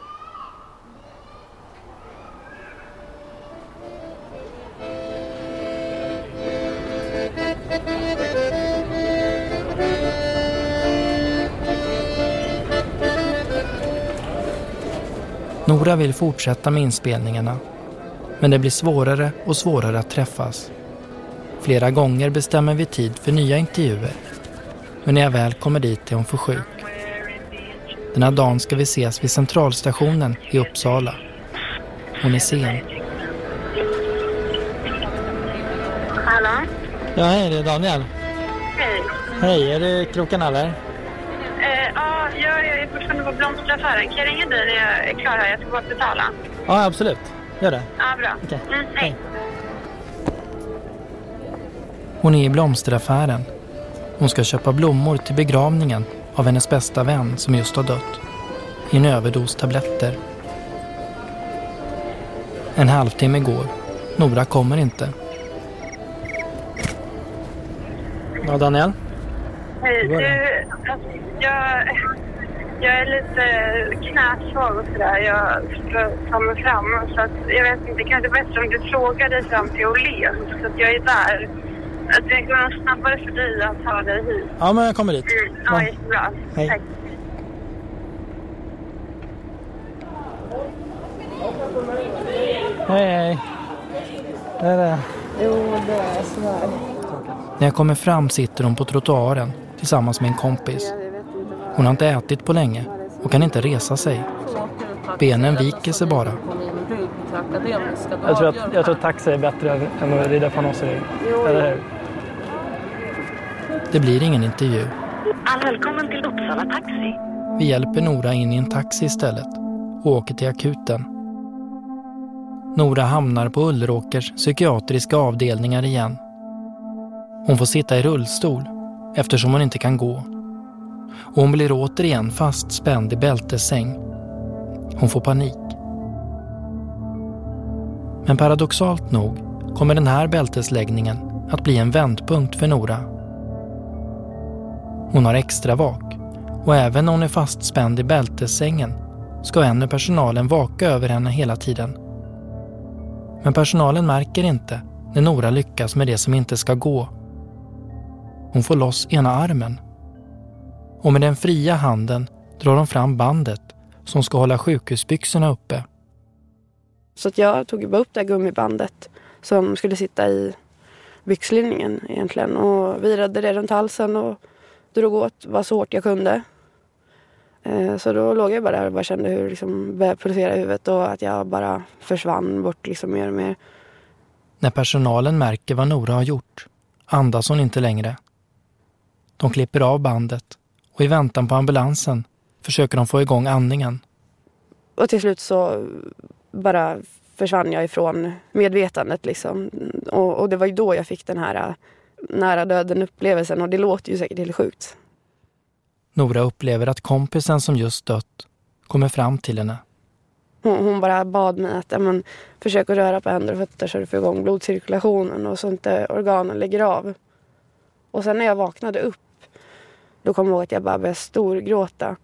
Nora vill fortsätta med inspelningarna. Men det blir svårare och svårare att träffas. Flera gånger bestämmer vi tid för nya intervjuer. Men när jag väl kommer dit är hon för sjuk. Den här dagen ska vi ses vid centralstationen i Uppsala. Hon är sen. Hallå? Ja, hej, det är Daniel. Hej. Hej, är det kroken eller? Eh, ja, jag är fortfarande på blomsteraffären. Kan jag ringa dig när jag är klar här? Jag ska bara betala. Ja, absolut. Gör det. Ja, bra. Okej. Mm, hej. Hon är i blomsteraffären. Hon ska köpa blommor till begravningen av hennes bästa vän som just har dött. I en överdos tabletter. En halvtimme går. Nora kommer inte. Ja, Daniel? Hej, du, det? alltså, jag, jag är lite knäsvag och sådär. Jag ska ta mig fram. Så att, jag vet inte, kanske bättre om du frågar dig fram till Åhléns. Så att jag är där. Att det går snabbare för dig att ta dig hit. Ja, men jag kommer dit. Mm, ja, jättebra. Hej. Tack. Hej, hej. Är det? Jo, det är sådär. När jag kommer fram sitter hon på trottoaren tillsammans med en kompis. Hon har inte ätit på länge och kan inte resa sig. Benen viker sig bara. Jag tror, att, jag tror att taxi är bättre än att rida på Noseri. Eller hur? Det blir ingen intervju. Välkommen till Uppsala Taxi. Vi hjälper Nora in i en taxi istället och åker till akuten. Nora hamnar på Ulleråkers psykiatriska avdelningar igen. Hon får sitta i rullstol eftersom hon inte kan gå. Och hon blir återigen fastspänd i bältessäng. Hon får panik. Men paradoxalt nog kommer den här bältesläggningen att bli en vändpunkt för Nora. Hon har extra vak och även när hon är fastspänd i bältessängen ska en ur personalen vaka över henne hela tiden. Men personalen märker inte när Nora lyckas med det som inte ska gå. Hon får loss ena armen. Och med den fria handen drar hon fram bandet som ska hålla sjukhusbyxorna uppe. Så att jag tog bara upp det här gummibandet som skulle sitta i byxlinningen egentligen och virade det runt halsen och drog åt vad så hårt jag kunde. Eh, Så då låg jag bara där och bara kände hur det liksom började pulsera i huvudet och att jag bara försvann bort liksom mer och mer. När personalen märker vad Nora har gjort andas hon inte längre. De klipper av bandet och i väntan på ambulansen försöker de få igång andningen. Och till slut så bara försvann jag ifrån medvetandet liksom. Och, och det var ju då jag fick den här nära döden upplevelsen och det låter ju säkert helt sjukt. Nora upplever att kompisen som just dött kommer fram till henne. Hon, hon bara bad mig att ja, men, försök att röra på händer och fötter så du får igång blodcirkulationen och så inte organen lägger av. Och sen när jag vaknade upp då kom jag ihåg att jag bara började storgråta.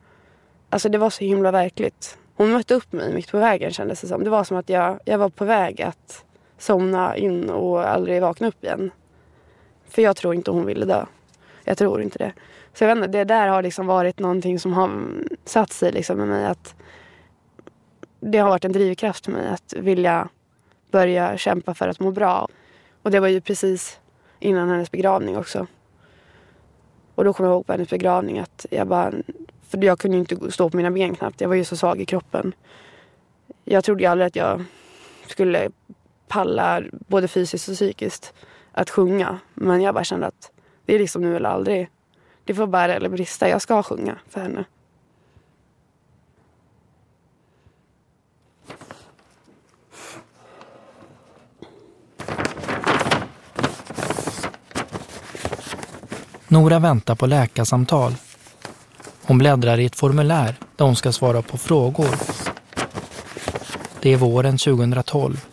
Alltså det var så himla verkligt. Hon mötte upp mig mitt på vägen kändes det som. Det var som att jag, jag var på väg att somna in och aldrig vakna upp igen. För jag tror inte hon ville dö. Jag tror inte det. Så jag vet inte, det där har liksom varit någonting som har satt sig liksom med mig. att Det har varit en drivkraft för mig att vilja börja kämpa för att må bra. Och det var ju precis innan hennes begravning också. Och då kom jag ihåg på hennes begravning att jag bara, för jag kunde ju inte stå på mina ben knappt. Jag var ju så svag i kroppen. Jag trodde ju aldrig att jag skulle palla både fysiskt och psykiskt att sjunga. Men jag bara kände att det är liksom nu eller aldrig. Det får bära eller brista. Jag ska sjunga för henne. Nora väntar på läkarsamtal. Hon bläddrar i ett formulär där hon ska svara på frågor. Det är våren 2012.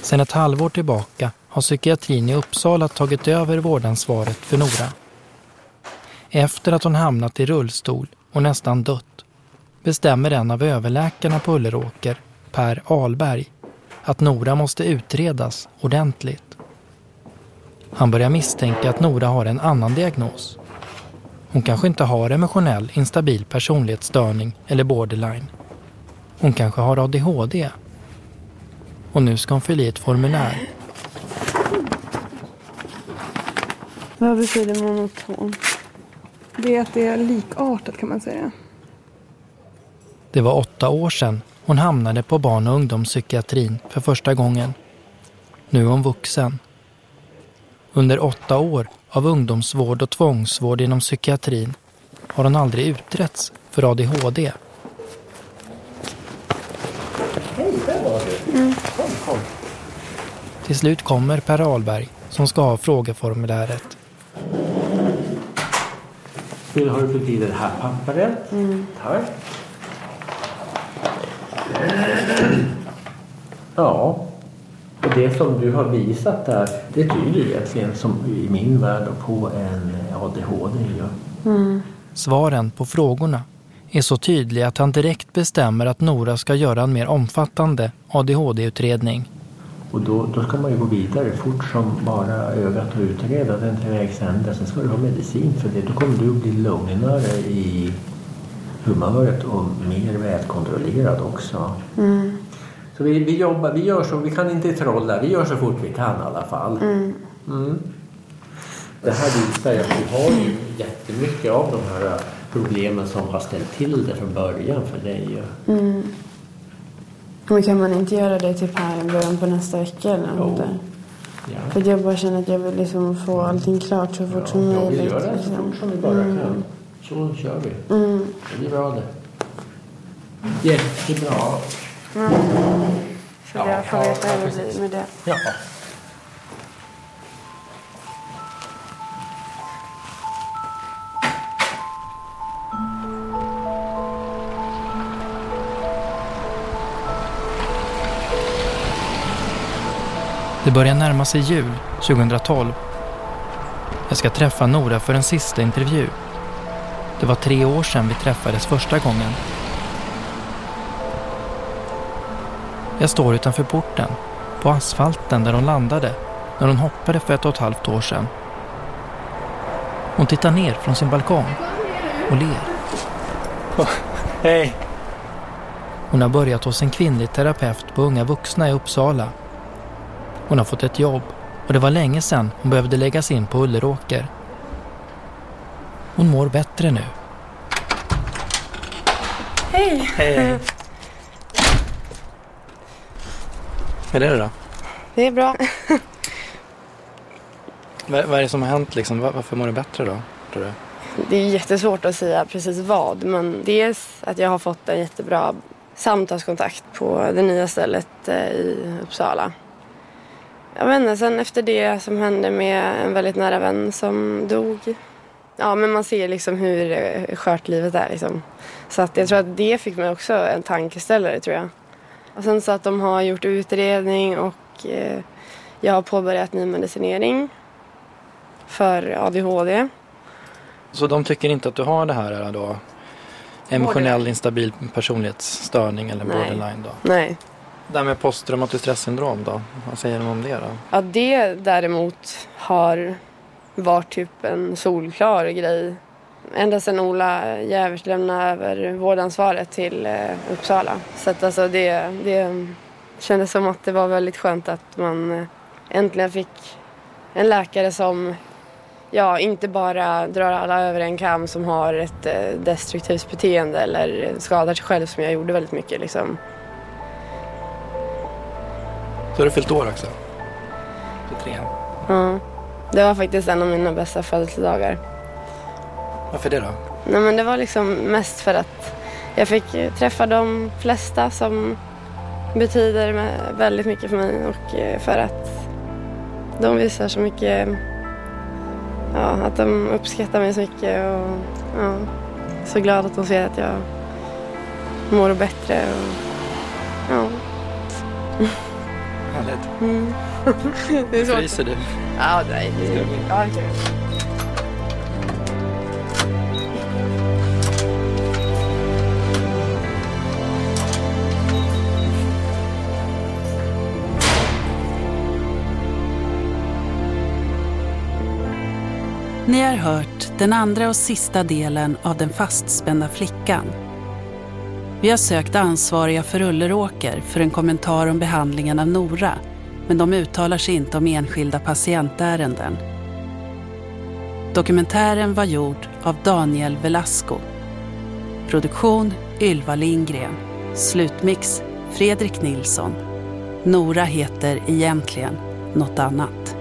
Sedan ett halvår tillbaka har psykiatrin i Uppsala tagit över vårdansvaret för Nora. Efter att hon hamnat i rullstol och nästan dött bestämmer en av överläkarna på Ulleråker, Per Alberg, att Nora måste utredas ordentligt. Han börjar misstänka att Nora har en annan diagnos. Hon kanske inte har emotionell instabil personlighetsstörning eller borderline. Hon kanske har ADHD. Och nu ska hon fylla i ett formulär. Vad betyder monoton? Det är att det är likartat kan man säga. Det var åtta år sedan hon hamnade på barn- och ungdomspsykiatrin för första gången. Nu är hon vuxen. Under åtta år av ungdomsvård och tvångsvård inom psykiatrin har hon aldrig utretts för ADHD. Hej, där var du. Mm. Kom, kom. Till slut kommer Per Alberg som ska ha frågeformuläret. Vill har du fått i det här pappret? Mm. Tack. Ja, och det som du har visat där, det tyder egentligen som i min värld på en ADHD. Ja. Mm. Svaren på frågorna är så tydliga att han direkt bestämmer att Nora ska göra en mer omfattande ADHD-utredning. Och då, då ska man ju gå vidare fort som bara ögat och utreda den till vägs ände. Sen ska du ha medicin för det. Då kommer du bli lugnare i humöret och mer välkontrollerad också. Mm. Så vi, vi jobbar, vi gör så, vi kan inte trolla, vi gör så fort vi kan i alla fall. Mm. Mm. Det här visar ju att vi har ju jättemycket av de här problemen som har ställt till det från början för dig. Mm. Men kan man inte göra det typ här i början på nästa vecka eller något där? Ja. För jag bara känner att jag vill liksom få allting klart så fort som Ja, vi möjligt. gör det så liksom. fort som vi bara Mm. kan. Så kör vi. Mm. Det blir bra det. Jättebra. Mm. Så Ja, jag får ja, veta ja, hur det blir med det. Ja. Börjar närma sig jul 2012. Jag ska träffa Nora för en sista intervju. Det var tre år sedan vi träffades första gången. Jag står utanför porten, på asfalten där hon landade när hon hoppade för ett och ett halvt år sedan. Hon tittar ner från sin balkong och ler. Hej. Hon har börjat hos en kvinnlig terapeut på unga vuxna i Uppsala. Hon har fått ett jobb och det var länge sedan hon behövde läggas in på Ulleråker. Hon mår bättre nu. Hej. Hej. Hur är det då? Det är bra. Vad, vad är det som har hänt liksom? Var- Varför mår du bättre då? Tror du? Det är jättesvårt att säga precis vad. Men dels att jag har fått en jättebra samtalskontakt på det nya stället eh, i Uppsala. Jag vet inte, sen efter det som hände med en väldigt nära vän som dog. Ja, men man ser liksom hur eh, skört livet är liksom. Så att jag tror att det fick mig också en tankeställare tror jag. Och sen så att de har gjort utredning och eh, jag har påbörjat ny medicinering för ADHD. Så de tycker inte att du har det här då? Emotionell instabil personlighetsstörning eller borderline då? Nej. Det här med posttraumatiskt stressyndrom då? Vad säger de om det då? Ja, det däremot har varit typ en solklar grej. Ända sedan Ola Jävers lämnade över vårdansvaret till eh, Uppsala. Så att alltså det, det kändes som att det var väldigt skönt att man eh, äntligen fick en läkare som ja, inte bara drar alla över en kam som har ett eh, destruktivt beteende eller skadar sig själv som jag gjorde väldigt mycket. Liksom. Så har du fyllt år också? 23. Ja, det var faktiskt en av mina bästa födelsedagar. Varför det då? Nej, men det var liksom mest för att jag fick träffa de flesta som betyder väldigt mycket för mig och eh, för att de visar så mycket, ja, att de uppskattar mig så mycket och ja, så glad att de ser att jag mår bättre. Och, Härligt. Mm. det är. Fryser du? Ja, nej. Det, ja, det Ni har hört den andra och sista delen av Den fastspända flickan. Vi har sökt ansvariga för Ulleråker för en kommentar om behandlingen av Nora, men de uttalar sig inte om enskilda patientärenden. Dokumentären var gjord av Daniel Velasco. Produktion Ylva Lindgren. Slutmix Fredrik Nilsson. Nora heter egentligen något annat.